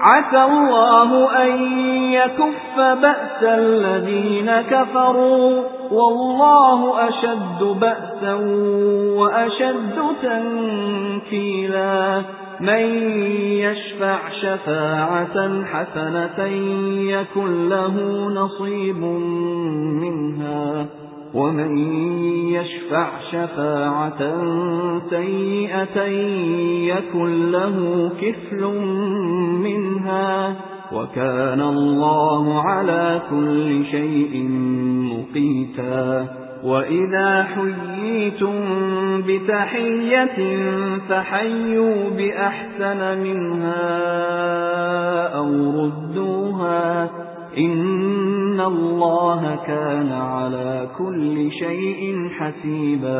عَسَى اللَّهُ أَن يَكُفَّ بَأْسَ الَّذِينَ كَفَرُوا وَاللَّهُ أَشَدُّ بَأْسًا وَأَشَدُّ تَنكِيلًا مَن يَشْفَعْ شَفَاعَةً حَسَنَةً يَكُن لَّهُ نَصِيبٌ مِنْهَا وَمَن يَشْفَعْ شَفَاعَةً سَيِّئَةً يَكُن لَّهُ كِفْلٌ مِنْهَا وَكَانَ اللَّهُ عَلَى كُلِّ شَيْءٍ مُقِيتًا. وَإِذَا حُيِّيتُم بِتَحِيَّةٍ فَحَيُّوا بِأَحْسَنَ مِنْهَا أَوْ رُدُّوهَا. إِنَّ اللَّهَ كَانَ عَلَى كُلِّ شَيْءٍ حَسِيبًا.